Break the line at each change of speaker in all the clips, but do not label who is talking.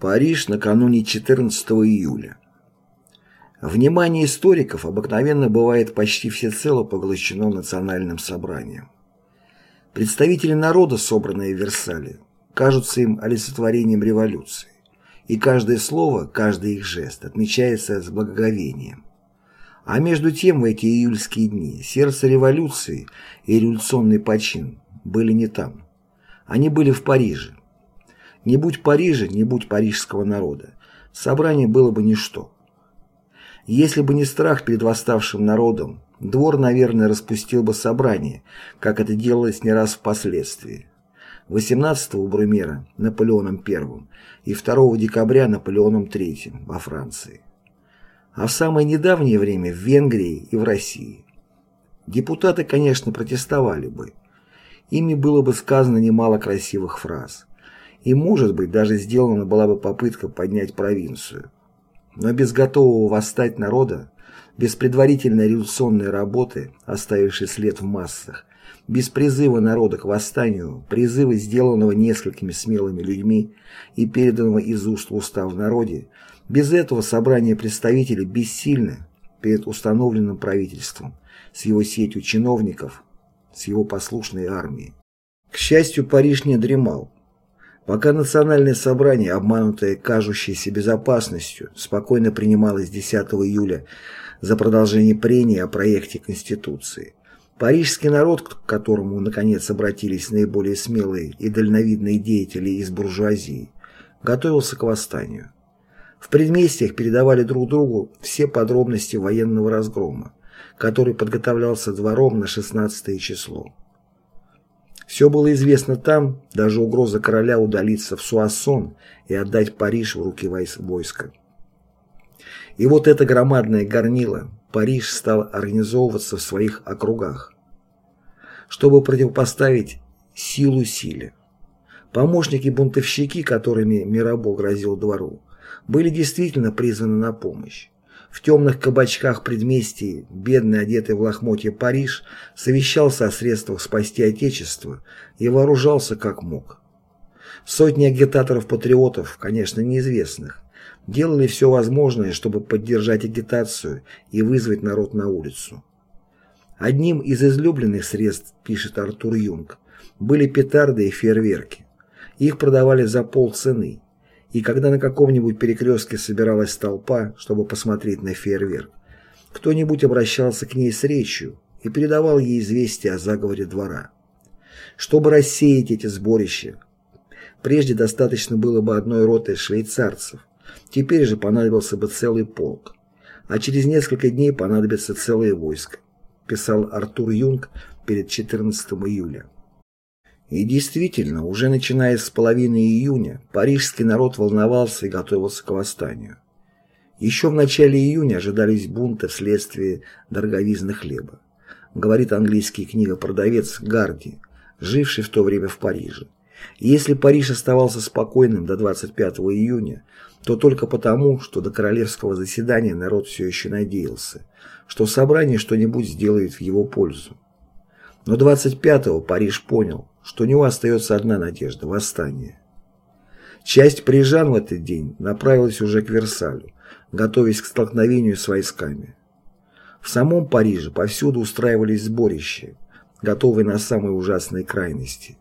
Париж накануне 14 июля. Внимание историков обыкновенно бывает почти всецело поглощено национальным собранием. Представители народа, собранные в Версале, кажутся им олицетворением революции, и каждое слово, каждый их жест отмечается с благоговением. А между тем в эти июльские дни сердце революции и революционный почин были не там. Они были в Париже, не будь Парижа, не будь парижского народа, собрание было бы ничто. Если бы не страх перед восставшим народом, двор, наверное, распустил бы собрание, как это делалось не раз впоследствии. 18-го Брумера Наполеоном I и 2 декабря Наполеоном III во Франции. А в самое недавнее время в Венгрии и в России. Депутаты, конечно, протестовали бы. Ими было бы сказано немало красивых фраз. И, может быть, даже сделана была бы попытка поднять провинцию. Но без готового восстать народа, без предварительной революционной работы, оставившей след в массах, без призыва народа к восстанию, призыва, сделанного несколькими смелыми людьми и переданного из уст в уста в народе, без этого собрание представителей бессильно перед установленным правительством, с его сетью чиновников, с его послушной армией. К счастью, Париж не дремал. Пока национальное собрание, обманутое кажущейся безопасностью, спокойно принималось 10 июля за продолжение прений о проекте Конституции, парижский народ, к которому наконец обратились наиболее смелые и дальновидные деятели из буржуазии, готовился к восстанию. В предместьях передавали друг другу все подробности военного разгрома, который подготовлялся двором на 16 число. Все было известно там, даже угроза короля удалиться в Суассон и отдать Париж в руки войска. И вот это громадное горнило, Париж стал организовываться в своих округах, чтобы противопоставить силу силе. Помощники-бунтовщики, которыми Мирабо грозил двору, были действительно призваны на помощь. В темных кабачках предместий, бедный одетый в лохмотье Париж, совещался о средствах спасти Отечество и вооружался как мог. Сотни агитаторов-патриотов, конечно, неизвестных, делали все возможное, чтобы поддержать агитацию и вызвать народ на улицу. Одним из излюбленных средств, пишет Артур Юнг, были петарды и фейерверки. Их продавали за полцены и когда на каком-нибудь перекрестке собиралась толпа, чтобы посмотреть на фейерверк, кто-нибудь обращался к ней с речью и передавал ей известие о заговоре двора. Чтобы рассеять эти сборища, прежде достаточно было бы одной роты швейцарцев, теперь же понадобился бы целый полк, а через несколько дней понадобится целое войско, писал Артур Юнг перед 14 июля. И действительно, уже начиная с половины июня, парижский народ волновался и готовился к восстанию. Еще в начале июня ожидались бунты вследствие дороговизны хлеба, говорит английский книгопродавец Гарди, живший в то время в Париже. Если Париж оставался спокойным до 25 июня, то только потому, что до королевского заседания народ все еще надеялся, что собрание что-нибудь сделает в его пользу. Но 25-го Париж понял, что у него остается одна надежда – восстание. Часть парижан в этот день направилась уже к Версалю, готовясь к столкновению с войсками. В самом Париже повсюду устраивались сборища, готовые на самые ужасные крайности,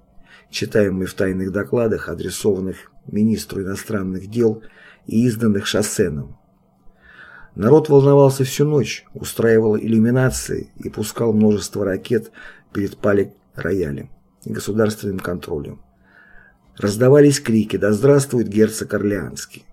читаемые в тайных докладах, адресованных министру иностранных дел и изданных Шоссеном. Народ волновался всю ночь, устраивал иллюминации и пускал множество ракет перед пале-роялем и государственным контролем. Раздавались крики «Да здравствует герцог Орлеанский!».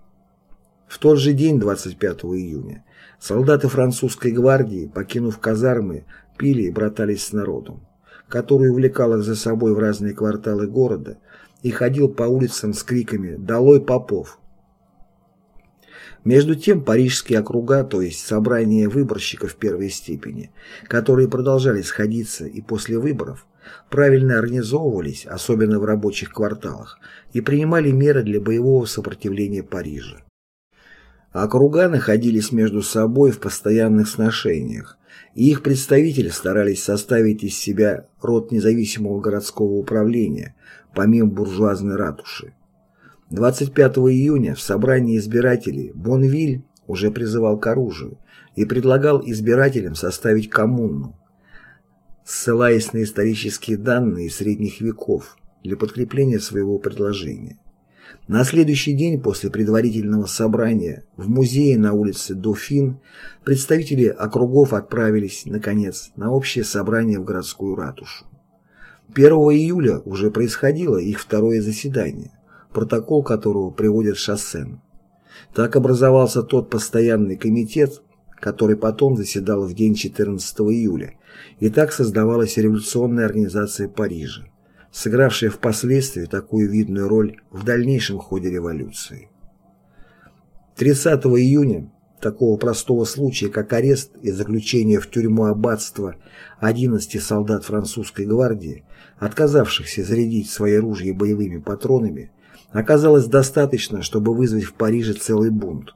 В тот же день, 25 июня, солдаты французской гвардии, покинув казармы, пили и братались с народом, который увлекал их за собой в разные кварталы города и ходил по улицам с криками «Долой попов!». Между тем парижские округа, то есть собрания выборщиков первой степени, которые продолжали сходиться и после выборов, правильно организовывались, особенно в рабочих кварталах, и принимали меры для боевого сопротивления Парижа. Округа находились между собой в постоянных сношениях, и их представители старались составить из себя род независимого городского управления, помимо буржуазной ратуши. 25 июня в собрании избирателей Бонвиль уже призывал к оружию и предлагал избирателям составить коммуну, ссылаясь на исторические данные средних веков для подкрепления своего предложения. На следующий день после предварительного собрания в музее на улице Дофин представители округов отправились, наконец, на общее собрание в городскую ратушу. 1 июля уже происходило их второе заседание, протокол которого приводит Шассен. Так образовался тот постоянный комитет, который потом заседал в день 14 июля, и так создавалась революционная организация Парижа сыгравшая впоследствии такую видную роль в дальнейшем ходе революции. 30 июня такого простого случая, как арест и заключение в тюрьму аббатства 11 солдат французской гвардии, отказавшихся зарядить свои ружья боевыми патронами, оказалось достаточно, чтобы вызвать в Париже целый бунт.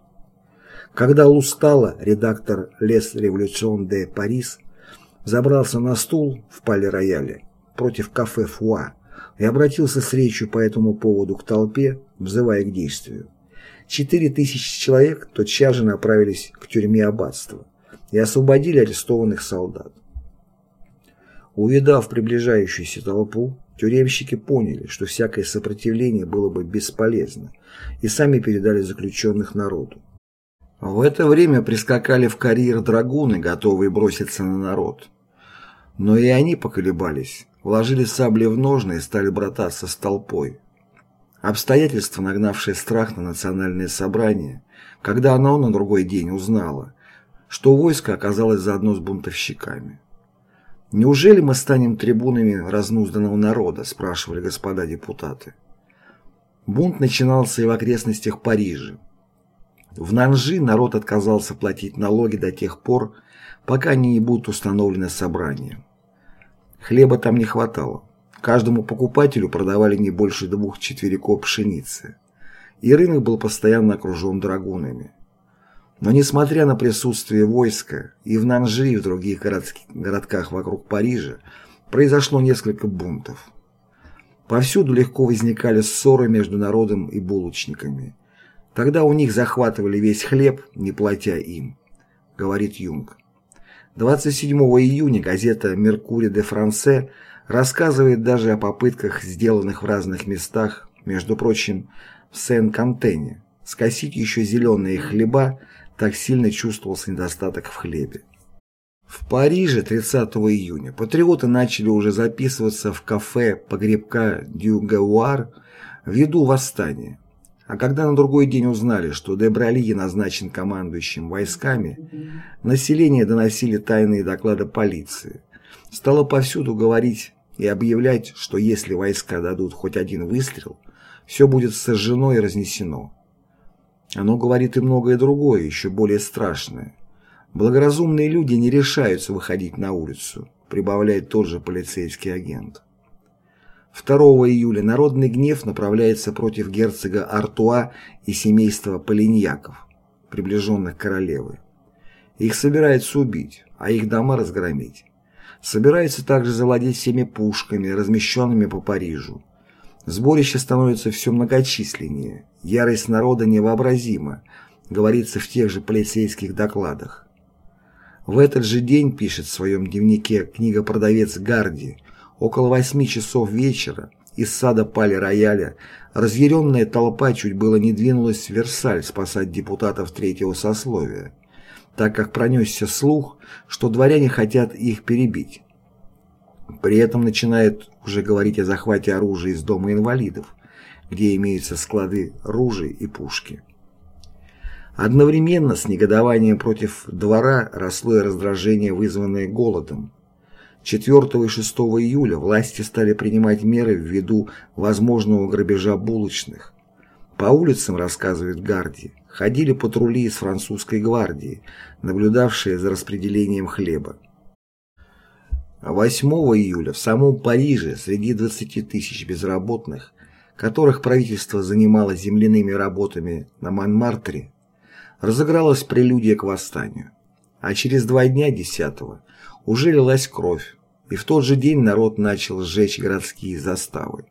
Когда Лустала, редактор «Les Révolutions de Paris», забрался на стул в пале-рояле, против кафе «Фуа» и обратился с речью по этому поводу к толпе, взывая к действию. Четыре тысячи человек тотчас же направились к тюрьме аббатства и освободили арестованных солдат. Увидав приближающуюся толпу, тюремщики поняли, что всякое сопротивление было бы бесполезно, и сами передали заключенных народу. В это время прискакали в карьер драгуны, готовые броситься на народ. Но и они поколебались, вложили сабли в ножны и стали брататься с толпой. Обстоятельства, нагнавшие страх на национальное собрание, когда оно на другой день узнало, что войско оказалось заодно с бунтовщиками. «Неужели мы станем трибунами разнузданного народа?» – спрашивали господа депутаты. Бунт начинался и в окрестностях Парижа. В Нанжи народ отказался платить налоги до тех пор, пока не будут установлены собранием. Хлеба там не хватало. Каждому покупателю продавали не больше двух четвериков пшеницы. И рынок был постоянно окружен драгунами. Но несмотря на присутствие войска и в Нанжи, и в других городских, городках вокруг Парижа, произошло несколько бунтов. Повсюду легко возникали ссоры между народом и булочниками. Тогда у них захватывали весь хлеб, не платя им, говорит Юнг. 27 июня газета «Меркури де Франсе» рассказывает даже о попытках, сделанных в разных местах, между прочим, в Сен-Кантене, скосить еще зеленые хлеба, так сильно чувствовался недостаток в хлебе. В Париже 30 июня патриоты начали уже записываться в кафе погребка Дю Гауар ввиду восстания. А когда на другой день узнали, что Дебрали назначен командующим войсками, население доносили тайные доклады полиции. Стало повсюду говорить и объявлять, что если войска дадут хоть один выстрел, все будет сожжено и разнесено. Оно говорит и многое другое, еще более страшное. Благоразумные люди не решаются выходить на улицу, прибавляет тот же полицейский агент. 2 июля народный гнев направляется против герцога Артуа и семейства Полиньяков, приближенных королевы. Их собираются убить, а их дома разгромить. Собираются также завладеть всеми пушками, размещенными по Парижу. Сборище становится все многочисленнее, ярость народа невообразима, говорится в тех же полицейских докладах. В этот же день пишет в своем дневнике книгопродавец Гарди – Около восьми часов вечера из сада Пали-Рояля разъяренная толпа чуть было не двинулась в Версаль спасать депутатов третьего сословия, так как пронесся слух, что дворяне хотят их перебить. При этом начинают уже говорить о захвате оружия из дома инвалидов, где имеются склады ружей и пушки. Одновременно с негодованием против двора росло и раздражение, вызванное голодом. 4 и 6 июля власти стали принимать меры ввиду возможного грабежа булочных. По улицам, рассказывает Гарди, ходили патрули из французской гвардии, наблюдавшие за распределением хлеба. 8 июля в самом Париже среди 20 тысяч безработных, которых правительство занимало земляными работами на Монмартре, разыгралась прелюдия к восстанию. А через два дня, 10 уже лилась кровь, и в тот же день народ начал сжечь городские заставы.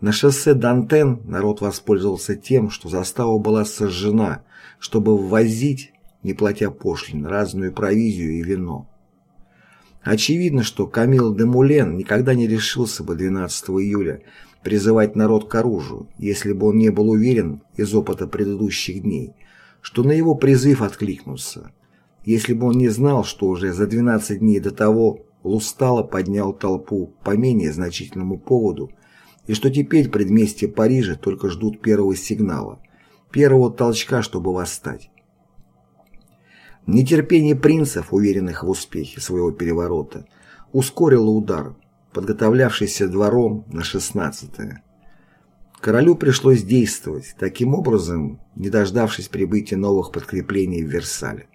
На шоссе Дантен народ воспользовался тем, что застава была сожжена, чтобы ввозить, не платя пошлин, разную провизию и вино. Очевидно, что Камил де Мулен никогда не решился бы 12 июля призывать народ к оружию, если бы он не был уверен из опыта предыдущих дней, что на его призыв откликнутся, если бы он не знал, что уже за 12 дней до того Лустало поднял толпу по менее значительному поводу, и что теперь предместья Парижа только ждут первого сигнала, первого толчка, чтобы восстать. Нетерпение принцев, уверенных в успехе своего переворота, ускорило удар, подготовлявшийся двором на 16-е. Королю пришлось действовать, таким образом, не дождавшись прибытия новых подкреплений в Версале.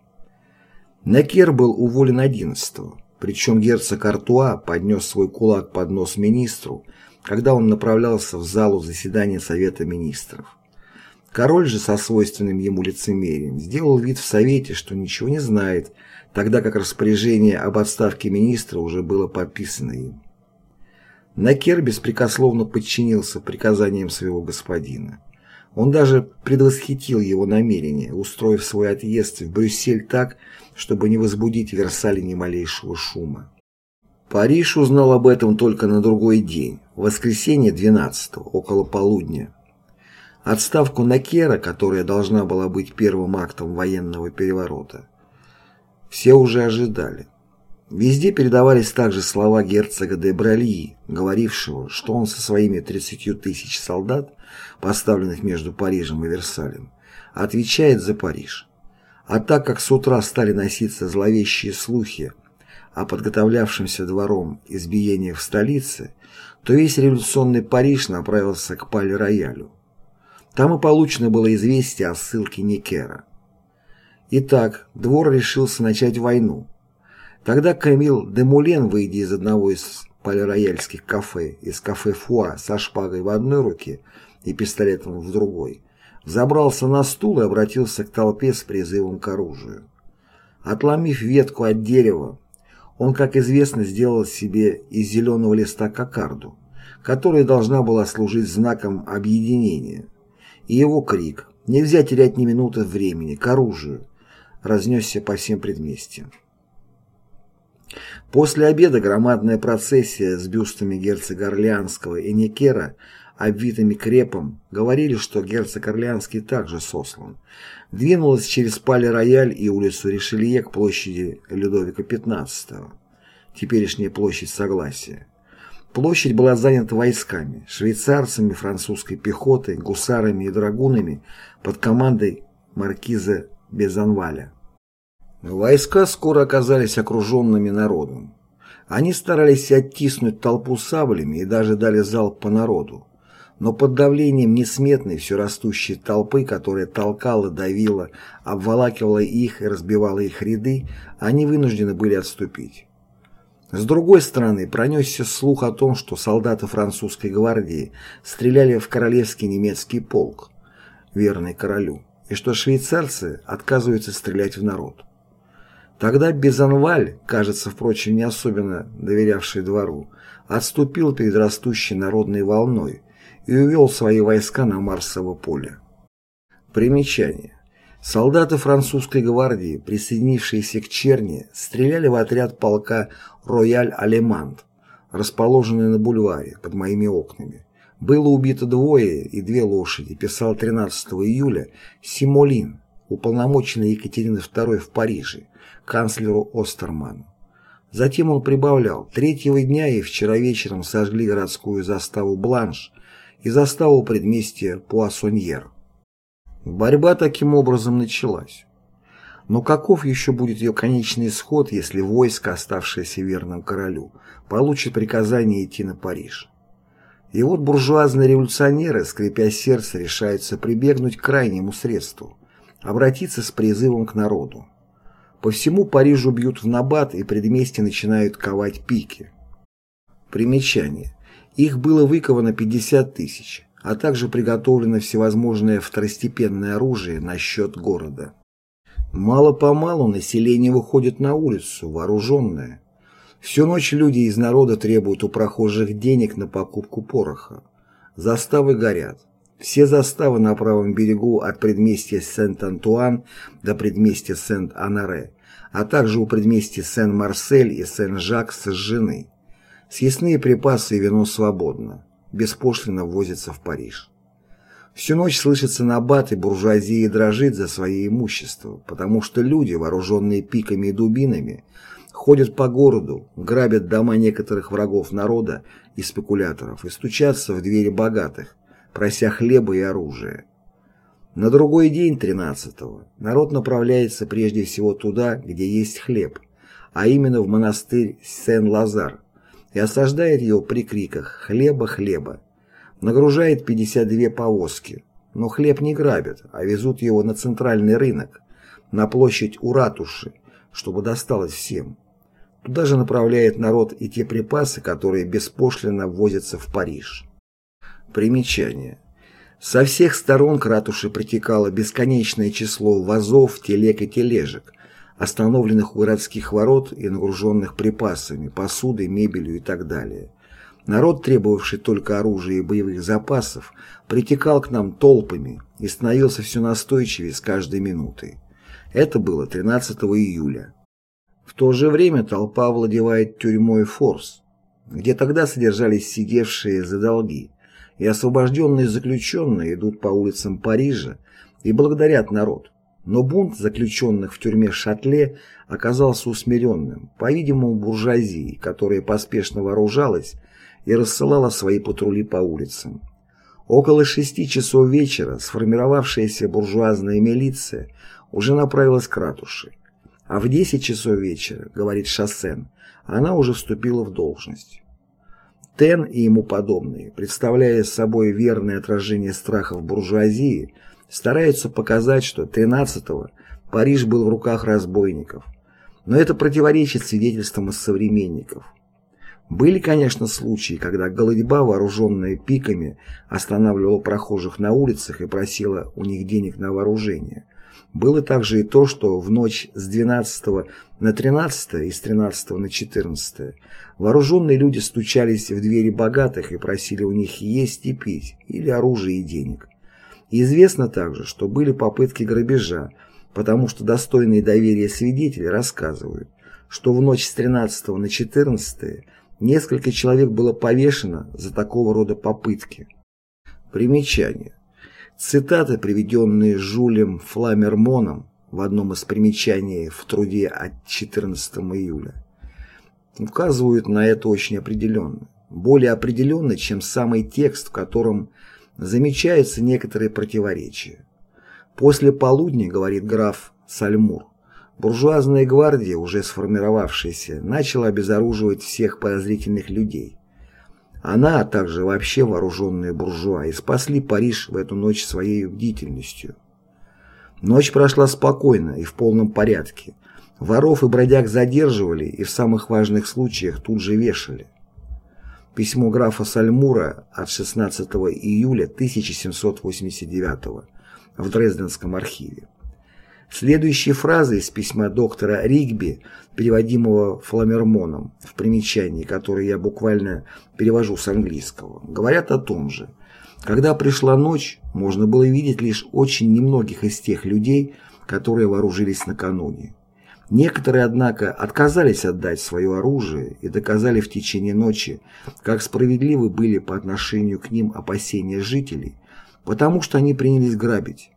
Некер был уволен 11-го, причем герцог Артуа поднес свой кулак под нос министру, когда он направлялся в залу заседания Совета министров. Король же со свойственным ему лицемерием сделал вид в Совете, что ничего не знает, тогда как распоряжение об отставке министра уже было подписано им. Накер беспрекословно подчинился приказаниям своего господина. Он даже предвосхитил его намерение, устроив свой отъезд в Брюссель так, чтобы не возбудить в Версале ни малейшего шума. Париж узнал об этом только на другой день, в воскресенье 12 около полудня. Отставку Накера, которая должна была быть первым актом военного переворота, все уже ожидали. Везде передавались также слова герцога де Бральи, говорившего, что он со своими 30 тысяч солдат, поставленных между Парижем и Версалем, отвечает за Париж. А так как с утра стали носиться зловещие слухи о подготовлявшемся двором избиении в столице, то весь революционный Париж направился к Пале-Роялю. Там и получено было известие о ссылке Никера. Итак, двор решился начать войну. Тогда Камил де Мулен, выйдя из одного из полирояльских кафе, из кафе Фуа со шпагой в одной руке и пистолетом в другой, забрался на стул и обратился к толпе с призывом к оружию. Отломив ветку от дерева, он, как известно, сделал себе из зеленого листа кокарду, которая должна была служить знаком объединения – и его крик «Нельзя терять ни минуты времени! К оружию!» разнесся по всем предместьям. После обеда громадная процессия с бюстами герцога Орлеанского и Никера, обвитыми крепом, говорили, что герцог Орлеанский также сослан, двинулась через Пале-Рояль и улицу Ришелье к площади Людовика XV, теперешняя площадь Согласия. Площадь была занята войсками, швейцарцами, французской пехотой, гусарами и драгунами под командой маркиза Безанваля. Войска скоро оказались окруженными народом. Они старались оттиснуть толпу саблями и даже дали залп по народу. Но под давлением несметной все растущей толпы, которая толкала, давила, обволакивала их и разбивала их ряды, они вынуждены были отступить. С другой стороны, пронесся слух о том, что солдаты французской гвардии стреляли в королевский немецкий полк, верный королю, и что швейцарцы отказываются стрелять в народ. Тогда Безанваль, кажется, впрочем, не особенно доверявший двору, отступил перед растущей народной волной и увел свои войска на Марсово поле. Примечание. Солдаты французской гвардии, присоединившиеся к Черни, стреляли в отряд полка «Рояль-Алемант», расположенный на бульваре под моими окнами. Было убито двое и две лошади, писал 13 июля Симолин, уполномоченный Екатерины II в Париже, канцлеру Остерману. Затем он прибавлял, третьего дня и вчера вечером сожгли городскую заставу Бланш и заставу предместья Пуассоньер. Борьба таким образом началась. Но каков еще будет ее конечный исход, если войско, оставшееся верным королю, получит приказание идти на Париж? И вот буржуазные революционеры, скрипя сердце, решаются прибегнуть к крайнему средству – обратиться с призывом к народу. По всему Парижу бьют в набат и предместья начинают ковать пики. Примечание. Их было выковано 50 тысяч а также приготовлено всевозможное второстепенное оружие на счет города. Мало-помалу население выходит на улицу, вооруженное. Всю ночь люди из народа требуют у прохожих денег на покупку пороха. Заставы горят. Все заставы на правом берегу от предместья Сент-Антуан до предместья Сент-Анаре, а также у предместья Сен-Марсель и Сен-Жак сожжены. Съестные припасы и вино свободно, беспошлино ввозятся в Париж. Всю ночь слышится набат, и буржуазия дрожит за свое имущество, потому что люди, вооруженные пиками и дубинами, ходят по городу, грабят дома некоторых врагов народа и спекуляторов и стучатся в двери богатых, прося хлеба и оружия. На другой день, 13-го, народ направляется прежде всего туда, где есть хлеб, а именно в монастырь Сен-Лазар, и осаждает его при криках «Хлеба, хлеба!». Нагружает 52 повозки, но хлеб не грабят, а везут его на центральный рынок, на площадь у ратуши, чтобы досталось всем. Туда же направляет народ и те припасы, которые беспошлино ввозятся в Париж. Примечание. Со всех сторон к ратуше притекало бесконечное число вазов, телег и тележек, остановленных у городских ворот и нагруженных припасами, посудой, мебелью и так далее. Народ, требовавший только оружия и боевых запасов, притекал к нам толпами и становился все настойчивее с каждой минутой. Это было 13 июля. В то же время толпа овладевает тюрьмой Форс, где тогда содержались сидевшие за долги, и освобожденные заключенные идут по улицам Парижа и благодарят народ. Но бунт заключенных в тюрьме Шатле оказался усмиренным, по-видимому, буржуазией, которая поспешно вооружалась и рассылала свои патрули по улицам. Около шести часов вечера сформировавшаяся буржуазная милиция уже направилась к ратуше, а в десять часов вечера, говорит Шассен, она уже вступила в должность. Тен и ему подобные, представляя собой верное отражение страхов буржуазии, стараются показать, что 13-го Париж был в руках разбойников. Но это противоречит свидетельствам из современников. Были, конечно, случаи, когда голодьба, вооруженная пиками, останавливала прохожих на улицах и просила у них денег на вооружение. Было также и то, что в ночь с 12 на 13 и с 13 на 14 вооруженные люди стучались в двери богатых и просили у них есть и пить, или оружие и денег. известно также, что были попытки грабежа, потому что достойные доверия свидетели рассказывают, что в ночь с 13 на 14 несколько человек было повешено за такого рода попытки. Примечание. Цитаты, приведенные Жулем Фламермоном в одном из примечаний в труде от 14 июля, указывают на это очень определенно. Более определенно, чем самый текст, в котором замечаются некоторые противоречия. После полудня, говорит граф Сальмур, буржуазная гвардия, уже сформировавшаяся, начала обезоруживать всех подозрительных людей. Она, а также вообще вооруженные буржуа, и спасли Париж в эту ночь своей бдительностью. Ночь прошла спокойно и в полном порядке. Воров и бродяг задерживали и в самых важных случаях тут же вешали. Письмо графа Сальмура от 16 июля 1789 в Дрезденском архиве. Следующие фразы из письма доктора Ригби, переводимого Фламермоном в примечании, которые я буквально перевожу с английского, говорят о том же. Когда пришла ночь, можно было видеть лишь очень немногих из тех людей, которые вооружились накануне. Некоторые, однако, отказались отдать свое оружие и доказали в течение ночи, как справедливы были по отношению к ним опасения жителей, потому что они принялись грабить.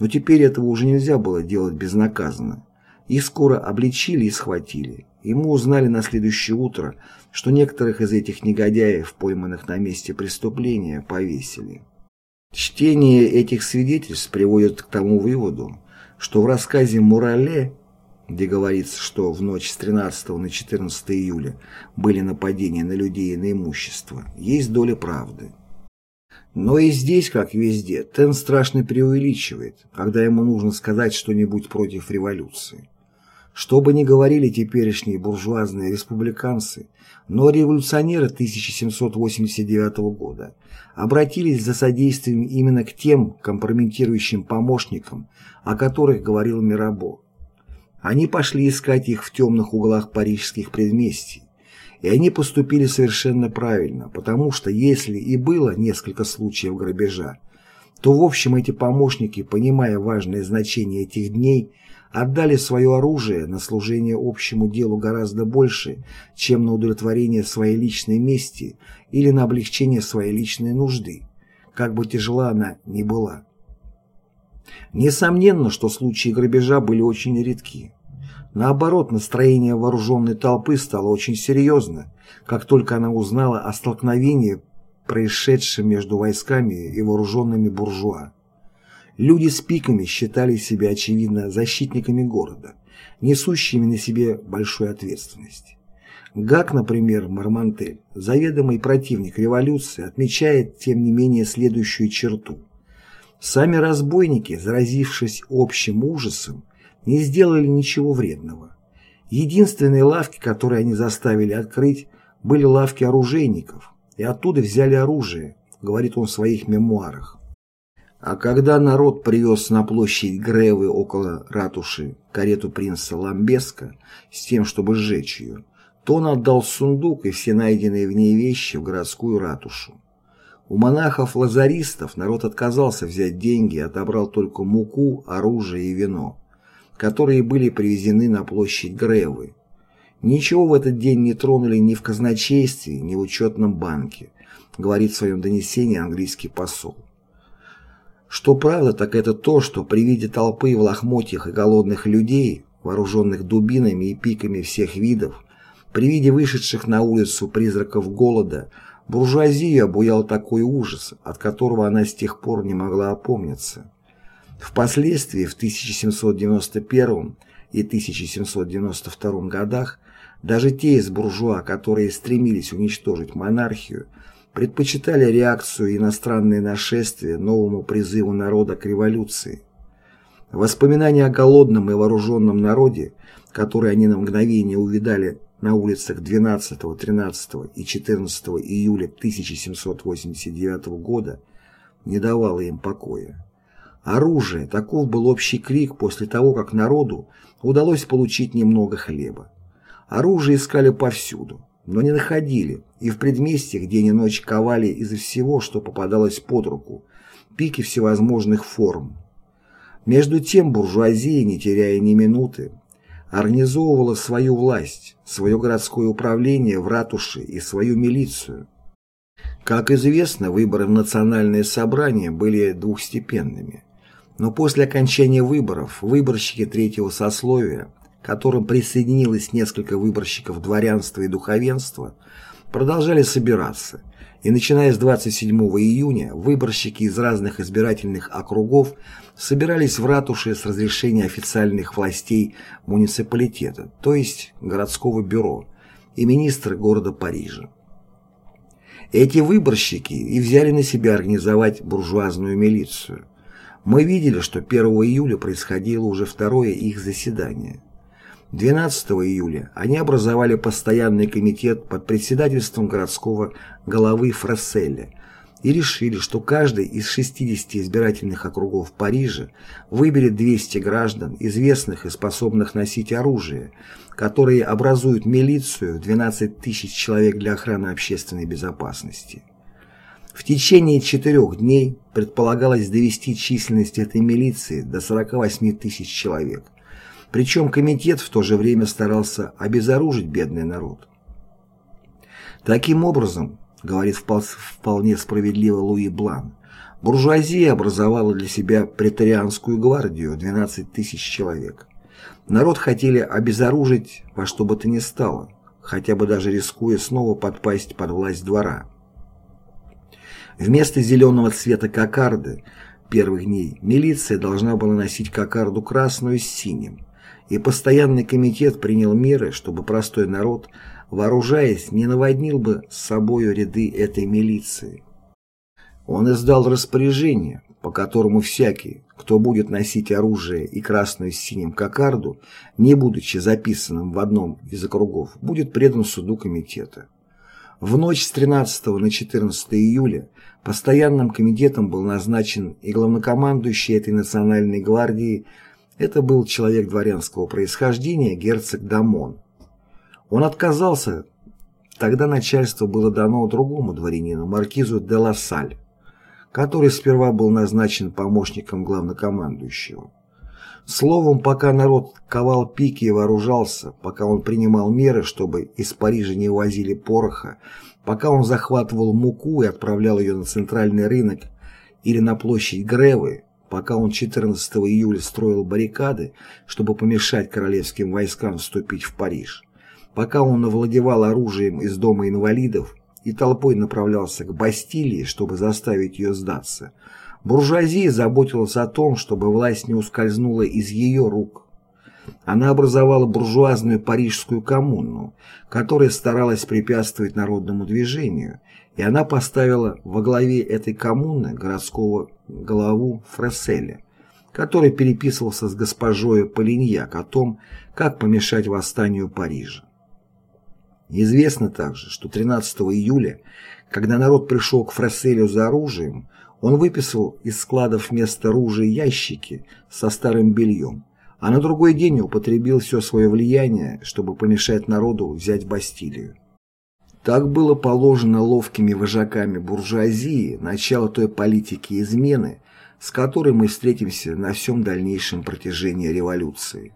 Но теперь этого уже нельзя было делать безнаказанно. Их скоро обличили и схватили. Мы узнали на следующее утро, что некоторых из этих негодяев, пойманных на месте преступления, повесили. Чтение этих свидетельств приводит к тому выводу, что в рассказе Мурале, где говорится, что в ночь с 13 на 14 июля были нападения на людей и на имущество, есть доля правды. Но и здесь, как везде, Тен страшно преувеличивает, когда ему нужно сказать что-нибудь против революции. Что бы ни говорили теперешние буржуазные республиканцы, но революционеры 1789 года обратились за содействием именно к тем компрометирующим помощникам, о которых говорил Мирабо. Они пошли искать их в темных углах парижских предместий, И они поступили совершенно правильно, потому что если и было несколько случаев грабежа, то в общем эти помощники, понимая важное значение этих дней, отдали свое оружие на служение общему делу гораздо больше, чем на удовлетворение своей личной мести или на облегчение своей личной нужды, как бы тяжела она ни была. Несомненно, что случаи грабежа были очень редки. Наоборот, настроение вооруженной толпы стало очень серьезно, как только она узнала о столкновении, происшедшем между войсками и вооруженными буржуа. Люди с пиками считали себя, очевидно, защитниками города, несущими на себе большую ответственность. Гак, например, Мармантель, заведомый противник революции, отмечает, тем не менее, следующую черту. Сами разбойники, заразившись общим ужасом, не сделали ничего вредного. Единственные лавки, которые они заставили открыть, были лавки оружейников, и оттуда взяли оружие, говорит он в своих мемуарах. А когда народ привез на площадь Гревы около ратуши карету принца Ламбеска с тем, чтобы сжечь ее, то он отдал сундук и все найденные в ней вещи в городскую ратушу. У монахов-лазаристов народ отказался взять деньги и отобрал только муку, оружие и вино которые были привезены на площадь Гревы. Ничего в этот день не тронули ни в казначействе, ни в учетном банке, говорит в своем донесении английский посол. Что правда, так это то, что при виде толпы в лохмотьях и голодных людей, вооруженных дубинами и пиками всех видов, при виде вышедших на улицу призраков голода, буржуазию обуял такой ужас, от которого она с тех пор не могла опомниться. Впоследствии, в 1791 и 1792 годах, даже те из буржуа, которые стремились уничтожить монархию, предпочитали реакцию иностранные нашествия новому призыву народа к революции. Воспоминания о голодном и вооруженном народе, которые они на мгновение увидали на улицах 12, 13 и 14 июля 1789 года, не давало им покоя. Оружие, таков был общий крик после того, как народу удалось получить немного хлеба. Оружие искали повсюду, но не находили, и в предместьях день и ночь ковали из всего, что попадалось под руку, пики всевозможных форм. Между тем буржуазия, не теряя ни минуты, организовывала свою власть, свое городское управление в ратуше и свою милицию. Как известно, выборы в национальное собрание были двухстепенными. Но после окончания выборов выборщики третьего сословия, к которым присоединилось несколько выборщиков дворянства и духовенства, продолжали собираться, и начиная с 27 июня выборщики из разных избирательных округов собирались в ратуше с разрешения официальных властей муниципалитета, то есть городского бюро, и министра города Парижа. Эти выборщики и взяли на себя организовать буржуазную милицию. Мы видели, что 1 июля происходило уже второе их заседание. 12 июля они образовали постоянный комитет под председательством городского головы Фрасселя и решили, что каждый из 60 избирательных округов Парижа выберет 200 граждан, известных и способных носить оружие, которые образуют милицию в 12 тысяч человек для охраны общественной безопасности. В течение четырех дней предполагалось довести численность этой милиции до 48 тысяч человек. Причем комитет в то же время старался обезоружить бедный народ. Таким образом, говорит вполне справедливо Луи Блан, буржуазия образовала для себя претарианскую гвардию 12 тысяч человек. Народ хотели обезоружить во что бы то ни стало, хотя бы даже рискуя снова подпасть под власть двора. Вместо зеленого цвета кокарды первых дней милиция должна была носить кокарду красную с синим, и постоянный комитет принял меры, чтобы простой народ, вооружаясь, не наводнил бы с собою ряды этой милиции. Он издал распоряжение, по которому всякий, кто будет носить оружие и красную с синим кокарду, не будучи записанным в одном из округов, будет предан суду комитета. В ночь с 13 на 14 июля постоянным комитетом был назначен и главнокомандующий этой национальной гвардии, это был человек дворянского происхождения, герцог Дамон. Он отказался Тогда начальство было дано другому дворянину, маркизу де Лассаль, который сперва был назначен помощником главнокомандующего. Словом, пока народ ковал пики и вооружался, пока он принимал меры, чтобы из Парижа не увозили пороха, пока он захватывал муку и отправлял ее на центральный рынок или на площадь Гревы, пока он 14 июля строил баррикады, чтобы помешать королевским войскам вступить в Париж, пока он овладевал оружием из дома инвалидов и толпой направлялся к Бастилии, чтобы заставить ее сдаться – Буржуазия заботилась о том, чтобы власть не ускользнула из ее рук. Она образовала буржуазную парижскую коммуну, которая старалась препятствовать народному движению, и она поставила во главе этой коммуны городского главу Фресселя, который переписывался с госпожой Полиньяк о том, как помешать восстанию Парижа. Известно также, что 13 июля, когда народ пришел к Фресселю за оружием, он выписал из складов вместо ружей ящики со старым бельем, а на другой день употребил все свое влияние, чтобы помешать народу взять Бастилию. Так было положено ловкими вожаками буржуазии начало той политики измены, с которой мы встретимся на всем дальнейшем протяжении революции.